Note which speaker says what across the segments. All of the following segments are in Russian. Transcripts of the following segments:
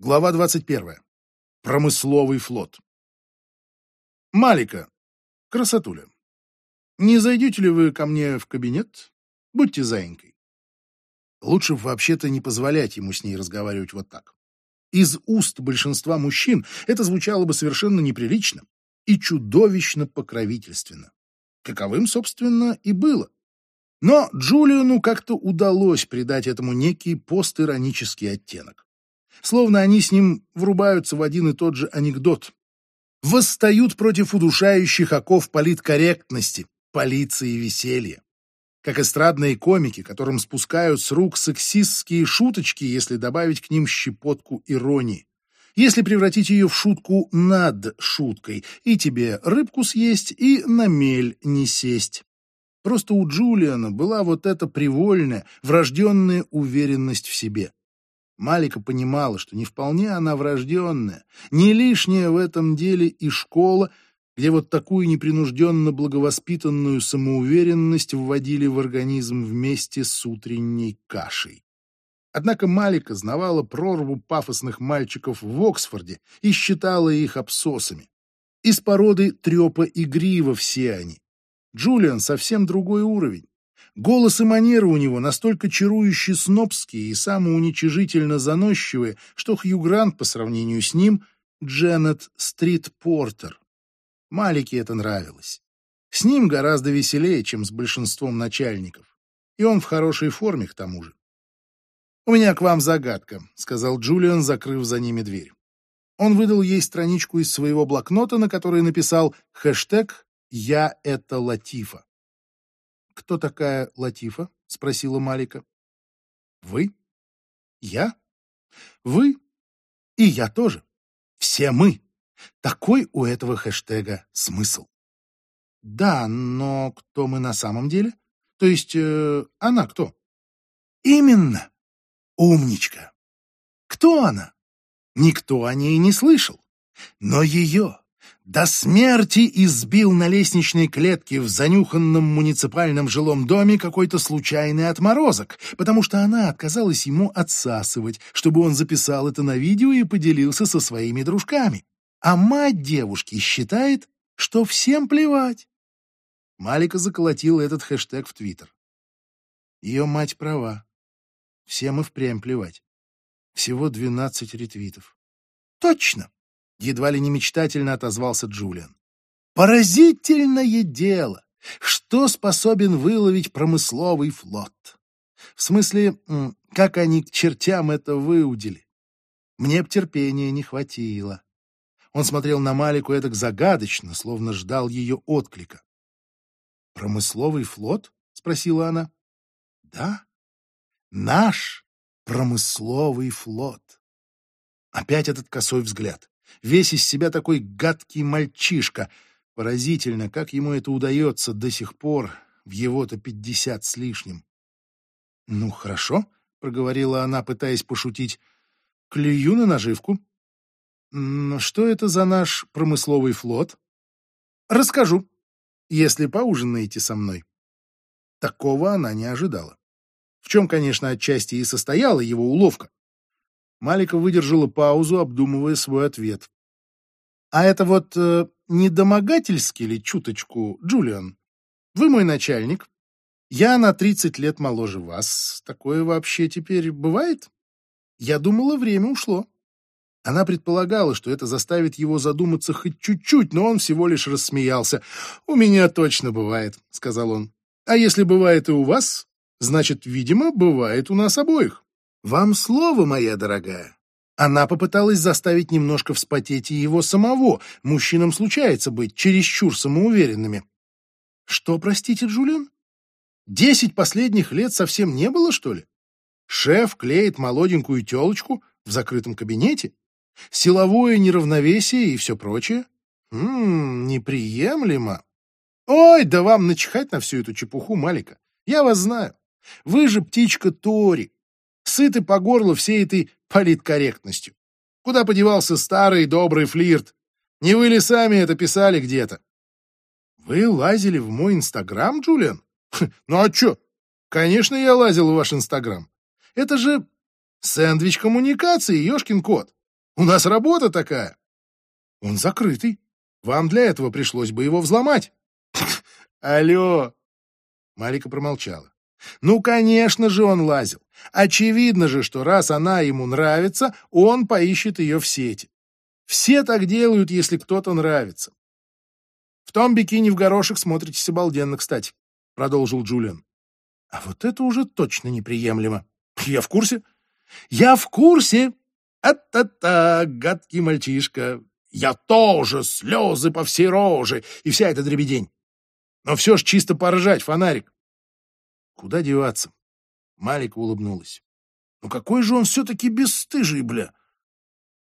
Speaker 1: Глава 21. Промысловый флот. Малика, красотуля, не зайдете ли вы ко мне в кабинет? Будьте заинькой. Лучше вообще-то не позволять ему с ней разговаривать вот так. Из уст большинства мужчин это звучало бы совершенно неприлично и чудовищно покровительственно. Каковым, собственно, и было. Но Джулиану как-то удалось придать этому некий постиронический оттенок словно они с ним врубаются в один и тот же анекдот. Восстают против удушающих оков политкорректности, полиции веселья. Как эстрадные комики, которым спускают с рук сексистские шуточки, если добавить к ним щепотку иронии. Если превратить ее в шутку над шуткой, и тебе рыбку съесть, и на мель не сесть. Просто у Джулиана была вот эта привольная, врожденная уверенность в себе. Малика понимала, что не вполне она врожденная, не лишняя в этом деле и школа, где вот такую непринужденно благовоспитанную самоуверенность вводили в организм вместе с утренней кашей. Однако Малика знавала прорву пафосных мальчиков в Оксфорде и считала их абсосами. Из породы трепа и грива все они. Джулиан совсем другой уровень. Голос и манеры у него настолько чарующие снобские и самоуничижительно заносчивые, что Хью Грант по сравнению с ним — Дженнет Стрит Портер. Малике это нравилось. С ним гораздо веселее, чем с большинством начальников. И он в хорошей форме к тому же. «У меня к вам загадка», — сказал Джулиан, закрыв за ними дверь. Он выдал ей страничку из своего блокнота, на которой написал хэштег «Я — это Латифа». «Кто такая Латифа?» — спросила Малика. «Вы? Я? Вы? И я тоже. Все мы. Такой у этого хэштега смысл». «Да, но кто мы на самом деле? То есть э, она кто?» «Именно. Умничка. Кто она? Никто о ней не слышал. Но ее до смерти избил на лестничной клетке в занюханном муниципальном жилом доме какой-то случайный отморозок, потому что она отказалась ему отсасывать, чтобы он записал это на видео и поделился со своими дружками. А мать девушки считает, что всем плевать. Малика заколотила этот хэштег в Твиттер. Ее мать права. Всем и впрямь плевать. Всего 12 ретвитов. Точно! Едва ли не мечтательно отозвался Джулиан. Поразительное дело! Что способен выловить промысловый флот? В смысле, как они к чертям это выудили? Мне б терпения не хватило. Он смотрел на Малику эдак загадочно, словно ждал ее отклика. «Промысловый флот?» — спросила она. «Да, наш промысловый флот». Опять этот косой взгляд. Весь из себя такой гадкий мальчишка. Поразительно, как ему это удается до сих пор, в его-то пятьдесят с лишним. «Ну, хорошо», — проговорила она, пытаясь пошутить. «Клюю на наживку». «Что это за наш промысловый флот?» «Расскажу, если поужинаете со мной». Такого она не ожидала. В чем, конечно, отчасти и состояла его уловка. Малика выдержала паузу, обдумывая свой ответ. «А это вот э, не домогательски ли чуточку, Джулиан? Вы мой начальник. Я на тридцать лет моложе вас. Такое вообще теперь бывает? Я думала, время ушло». Она предполагала, что это заставит его задуматься хоть чуть-чуть, но он всего лишь рассмеялся. «У меня точно бывает», — сказал он. «А если бывает и у вас, значит, видимо, бывает у нас обоих». Вам слово, моя дорогая. Она попыталась заставить немножко вспотеть и его самого. Мужчинам случается быть чересчур самоуверенными. Что, простите, Джулиан? Десять последних лет совсем не было, что ли? Шеф клеит молоденькую телочку в закрытом кабинете? Силовое неравновесие и все прочее? Ммм, неприемлемо. Ой, да вам начихать на всю эту чепуху, Малика. Я вас знаю. Вы же птичка Тори сыты по горло всей этой политкорректностью. Куда подевался старый добрый флирт? Не вы ли сами это писали где-то? Вы лазили в мой инстаграм, Джулиан? Ну а чё? Конечно, я лазил в ваш инстаграм. Это же сэндвич коммуникации, ёшкин кот. У нас работа такая. Он закрытый. Вам для этого пришлось бы его взломать. Алло. Малика промолчала. Ну, конечно же, он лазил. Очевидно же, что раз она ему нравится, он поищет ее в сети. Все так делают, если кто-то нравится. В том бикини в горошек смотритесь обалденно, кстати, продолжил Джулиан. А вот это уже точно неприемлемо. Я в курсе. Я в курсе. А-та-та, гадкий мальчишка. Я тоже, слезы по всей роже и вся эта дребедень. Но все ж чисто поржать, фонарик. Куда деваться? Малика улыбнулась. Ну какой же он все-таки бесстыжий, бля.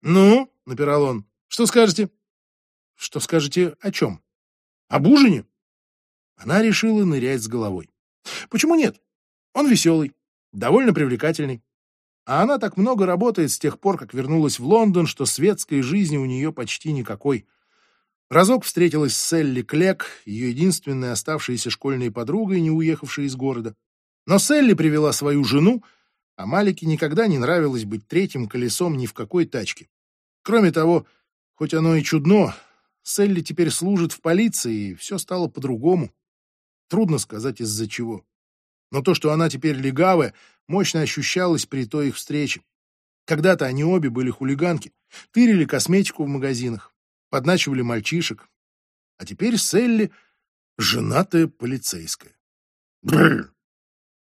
Speaker 1: Ну, напирал он, что скажете? Что скажете о чем? Об ужине? Она решила нырять с головой. Почему нет? Он веселый, довольно привлекательный. А она так много работает с тех пор, как вернулась в Лондон, что светской жизни у нее почти никакой. Разок встретилась с Селли Клек, ее единственной оставшейся школьной подругой, не уехавшей из города. Но Селли привела свою жену, а Малике никогда не нравилось быть третьим колесом ни в какой тачке. Кроме того, хоть оно и чудно, Селли теперь служит в полиции, и все стало по-другому. Трудно сказать, из-за чего. Но то, что она теперь легавая, мощно ощущалось при той их встрече. Когда-то они обе были хулиганки, тырили косметику в магазинах, подначивали мальчишек. А теперь Селли — женатая полицейская. Бррр.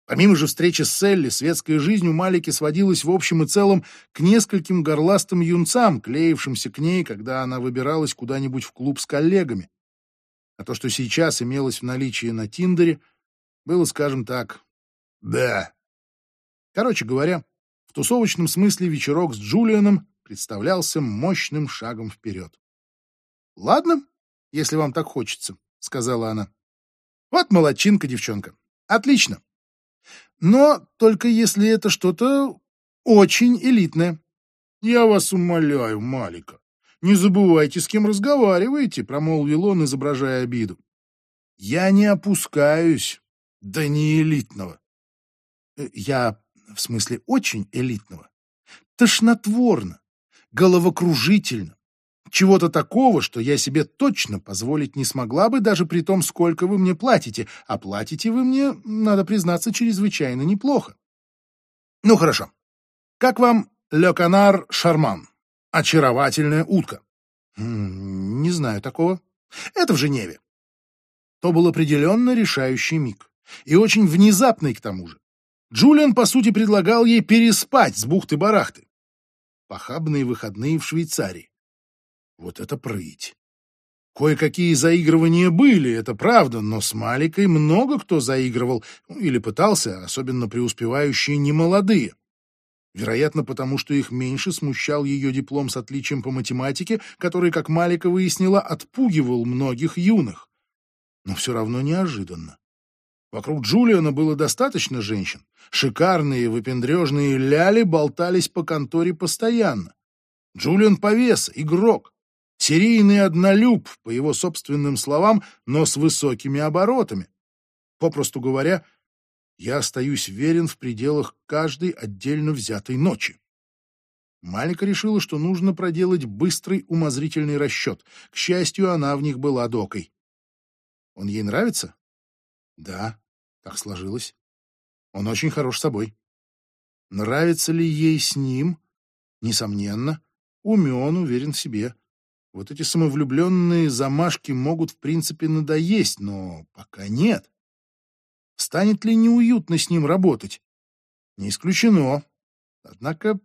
Speaker 1: Помимо же встречи с Селли, светская жизнь у Малики сводилась в общем и целом к нескольким горластым юнцам, клеившимся к ней, когда она выбиралась куда-нибудь в клуб с коллегами. А то, что сейчас имелось в наличии на Тиндере, было, скажем так, да. Короче говоря, в тусовочном смысле вечерок с Джулианом представлялся мощным шагом вперед. «Ладно, если вам так хочется», — сказала она. «Вот молодчинка, девчонка. Отлично. Но только если это что-то очень элитное. Я вас умоляю, Малика, не забывайте, с кем разговариваете, промолвил он, изображая обиду. Я не опускаюсь до неэлитного. Э, я, в смысле, очень элитного. Тошнотворно, головокружительно, чего-то такого, что я себе точно позволить не смогла бы, даже при том, сколько вы мне платите. А платите вы мне, надо признаться, чрезвычайно неплохо. Ну, хорошо. Как вам Ле Канар Шарман? Очаровательная утка. Не знаю такого. Это в Женеве. То был определенно решающий миг. И очень внезапный к тому же. Джулиан, по сути, предлагал ей переспать с бухты-барахты. Похабные выходные в Швейцарии. Вот это прыть! Кое-какие заигрывания были, это правда, но с Маликой много кто заигрывал ну, или пытался, особенно преуспевающие немолодые. Вероятно, потому что их меньше смущал ее диплом с отличием по математике, который, как Малика выяснила, отпугивал многих юных. Но все равно неожиданно. Вокруг Джулиана было достаточно женщин. Шикарные выпендрежные ляли болтались по конторе постоянно. Джулиан повес, игрок. Серийный однолюб, по его собственным словам, но с высокими оборотами. Попросту говоря, я остаюсь верен в пределах каждой отдельно взятой ночи. Малика решила, что нужно проделать быстрый умозрительный расчет. К счастью, она в них была докой. Он ей нравится? Да, так сложилось. Он очень хорош собой. Нравится ли ей с ним? Несомненно. Умен, уверен в себе. Вот эти самовлюбленные замашки могут, в принципе, надоесть, но пока нет. Станет ли неуютно с ним работать? Не исключено. Однако,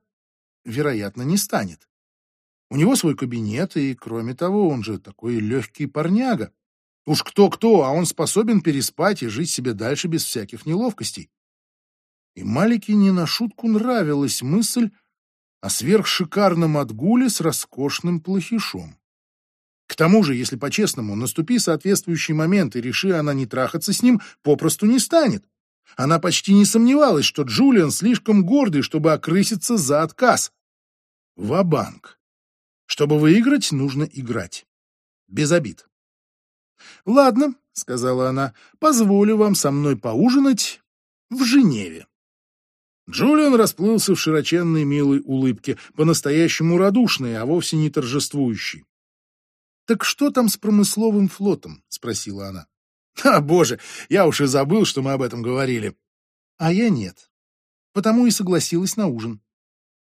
Speaker 1: вероятно, не станет. У него свой кабинет, и, кроме того, он же такой легкий парняга. Уж кто-кто, а он способен переспать и жить себе дальше без всяких неловкостей. И Малике не на шутку нравилась мысль, о сверхшикарном отгуле с роскошным плохишом. К тому же, если по-честному, наступи соответствующий момент и реши она не трахаться с ним, попросту не станет. Она почти не сомневалась, что Джулиан слишком гордый, чтобы окрыситься за отказ. Ва-банк. Чтобы выиграть, нужно играть. Без обид. «Ладно», — сказала она, — «позволю вам со мной поужинать в Женеве». Джулиан расплылся в широченной милой улыбке, по-настоящему радушной, а вовсе не торжествующей. «Так что там с промысловым флотом?» — спросила она. «А, боже, я уж и забыл, что мы об этом говорили». «А я нет. Потому и согласилась на ужин».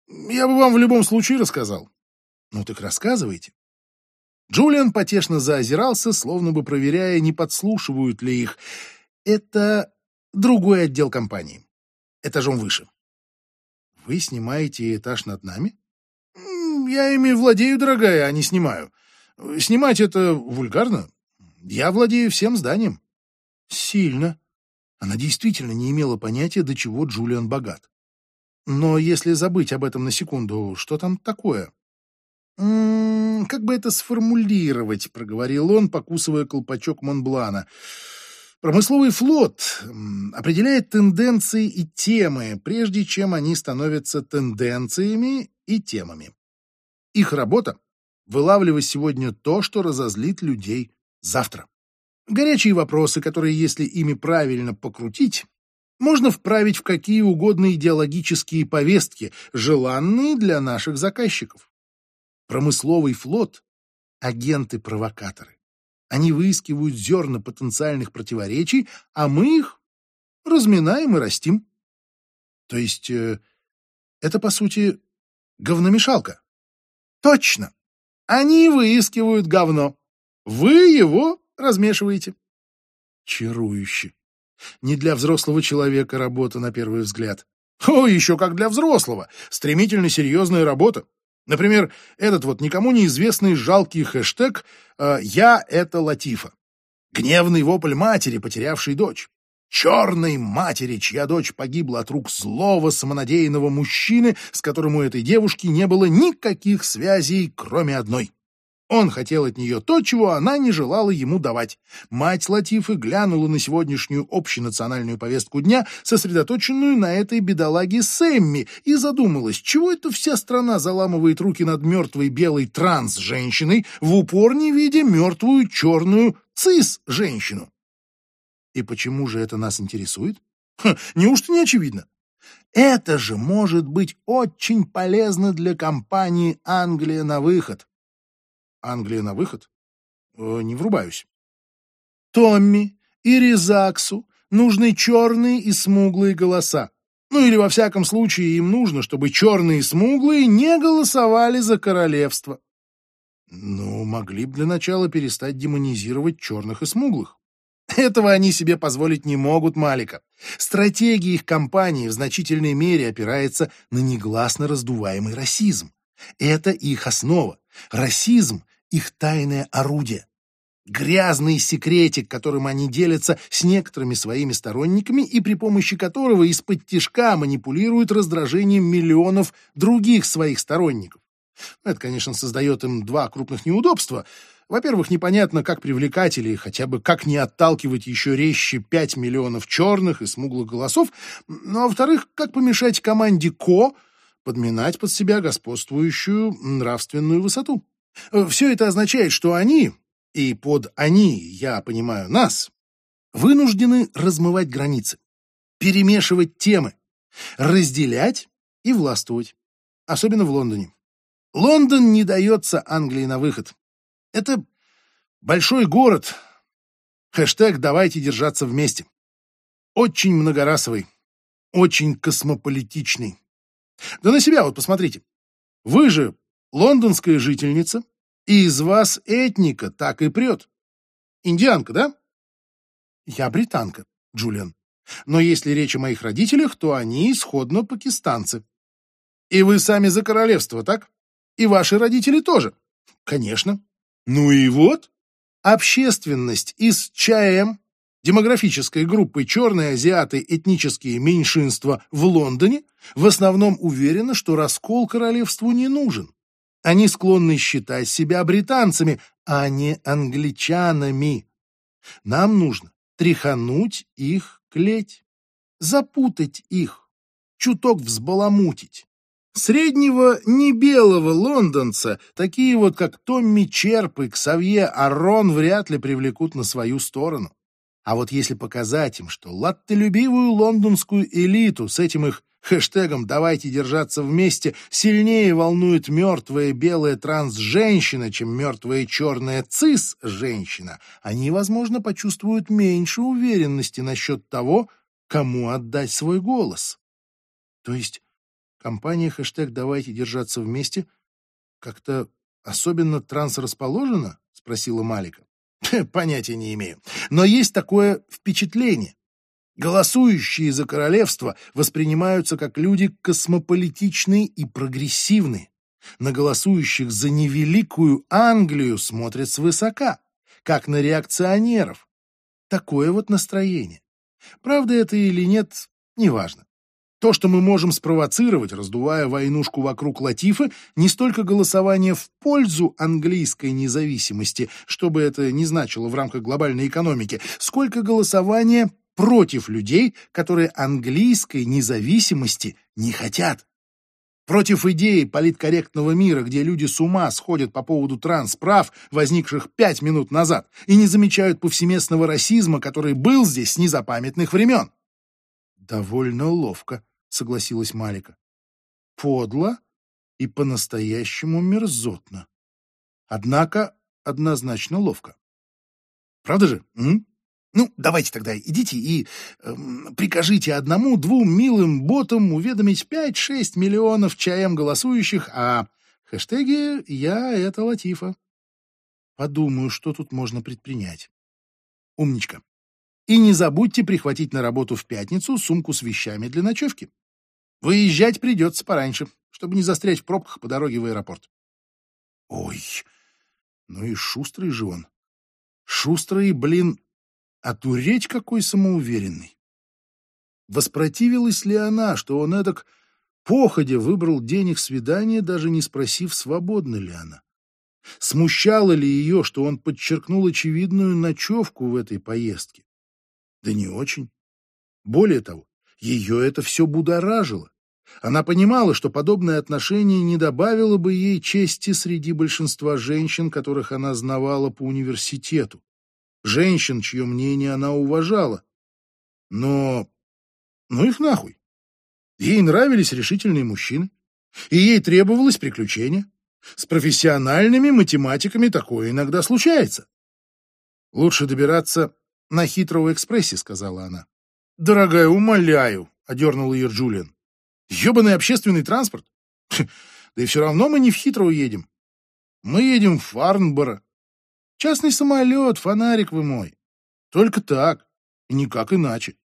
Speaker 1: «Я бы вам в любом случае рассказал». «Ну так рассказывайте». Джулиан потешно заозирался, словно бы проверяя, не подслушивают ли их. «Это другой отдел компании. Этажом выше». «Вы снимаете этаж над нами?» «Я ими владею, дорогая, а не снимаю. Снимать это вульгарно. Я владею всем зданием. Сильно. Она действительно не имела понятия, до чего Джулиан богат. Но если забыть об этом на секунду, что там такое? «М -м, «Как бы это сформулировать?» — проговорил он, покусывая колпачок Монблана. «Промысловый флот определяет тенденции и темы, прежде чем они становятся тенденциями и темами. Их работа вылавливать сегодня то, что разозлит людей завтра. Горячие вопросы, которые, если ими правильно покрутить, можно вправить в какие угодно идеологические повестки, желанные для наших заказчиков. Промысловый флот — агенты-провокаторы. Они выискивают зерна потенциальных противоречий, а мы их разминаем и растим. То есть э, это, по сути, говномешалка. Точно. Они выискивают говно. Вы его размешиваете. Чарующе. Не для взрослого человека работа, на первый взгляд. О, еще как для взрослого. Стремительно серьезная работа. Например, этот вот никому неизвестный жалкий хэштег э, «Я — это Латифа». Гневный вопль матери, потерявшей дочь черной матери, чья дочь погибла от рук злого самонадеянного мужчины, с которым у этой девушки не было никаких связей, кроме одной. Он хотел от нее то, чего она не желала ему давать. Мать Латифы глянула на сегодняшнюю общенациональную повестку дня, сосредоточенную на этой бедолаге Сэмми, и задумалась, чего это вся страна заламывает руки над мертвой белой транс-женщиной, в упор не видя мертвую черную цис-женщину. И почему же это нас интересует? Ха, неужто не очевидно? Это же может быть очень полезно для компании «Англия на выход». «Англия на выход»? Э, не врубаюсь. Томми и Резаксу нужны черные и смуглые голоса. Ну или во всяком случае им нужно, чтобы черные и смуглые не голосовали за королевство. Ну, могли бы для начала перестать демонизировать черных и смуглых. Этого они себе позволить не могут, Малика. Стратегия их компании в значительной мере опирается на негласно раздуваемый расизм. Это их основа. Расизм — их тайное орудие. Грязный секретик, которым они делятся с некоторыми своими сторонниками и при помощи которого из-под тишка манипулируют раздражением миллионов других своих сторонников. Это, конечно, создает им два крупных неудобства — во-первых, непонятно, как привлекать или хотя бы как не отталкивать еще резче 5 миллионов черных и смуглых голосов, ну, а во-вторых, как помешать команде Ко подминать под себя господствующую нравственную высоту. Все это означает, что они, и под «они» я понимаю нас, вынуждены размывать границы, перемешивать темы, разделять и властвовать, особенно в Лондоне. Лондон не дается Англии на выход. Это большой город. Хэштег «Давайте держаться вместе». Очень многорасовый, очень космополитичный. Да на себя вот посмотрите. Вы же лондонская жительница, и из вас этника так и прет. Индианка, да? Я британка, Джулиан. Но если речь о моих родителях, то они исходно пакистанцы. И вы сами за королевство, так? И ваши родители тоже? Конечно. Ну и вот, общественность из ЧАЭМ, демографической группы черные азиаты этнические меньшинства в Лондоне, в основном уверена, что раскол королевству не нужен. Они склонны считать себя британцами, а не англичанами. Нам нужно тряхануть их клеть, запутать их, чуток взбаламутить. Среднего небелого лондонца, такие вот как Томми Черп и Ксавье Арон, вряд ли привлекут на свою сторону. А вот если показать им, что латтелюбивую лондонскую элиту с этим их Хэштегом «давайте держаться вместе» сильнее волнует мертвая белая транс-женщина, чем мертвая черная цис-женщина. Они, возможно, почувствуют меньше уверенности насчет того, кому отдать свой голос. То есть компания хэштег «давайте держаться вместе» как-то особенно трансрасположена? — спросила Малика. Понятия не имею. Но есть такое впечатление. Голосующие за королевство воспринимаются как люди космополитичные и прогрессивные. На голосующих за невеликую Англию смотрят свысока, как на реакционеров. Такое вот настроение. Правда это или нет, неважно. То, что мы можем спровоцировать, раздувая войнушку вокруг Латифа, не столько голосование в пользу английской независимости, чтобы это не значило в рамках глобальной экономики, сколько голосование против людей, которые английской независимости не хотят. Против идеи политкорректного мира, где люди с ума сходят по поводу трансправ, возникших пять минут назад, и не замечают повсеместного расизма, который был здесь с незапамятных времен. Довольно ловко, согласилась Малика. Подло и по-настоящему мерзотно. Однако однозначно ловко. Правда же? Ну, давайте тогда идите и э, прикажите одному-двум милым ботам уведомить пять-шесть миллионов ЧМ голосующих о хэштеге «Я — это Латифа». Подумаю, что тут можно предпринять. Умничка. И не забудьте прихватить на работу в пятницу сумку с вещами для ночевки. Выезжать придется пораньше, чтобы не застрять в пробках по дороге в аэропорт. Ой, ну и шустрый же он. Шустрый, блин, а туреть какой самоуверенный. Воспротивилась ли она, что он эдак походя выбрал день их свидания, даже не спросив, свободна ли она? Смущало ли ее, что он подчеркнул очевидную ночевку в этой поездке? Да не очень. Более того, ее это все будоражило. Она понимала, что подобное отношение не добавило бы ей чести среди большинства женщин, которых она знавала по университету. Женщин, чье мнение она уважала. Но... Ну их нахуй. Ей нравились решительные мужчины. И ей требовалось приключение. С профессиональными математиками такое иногда случается. Лучше добираться на хитрого экспрессе, сказала она. «Дорогая, умоляю», — одернул ее Джулиан. «Ебаный общественный транспорт? Да и все равно мы не в Хитроу едем. Мы едем в Фарнборо. Частный самолет, фонарик вы мой. Только так, и никак иначе.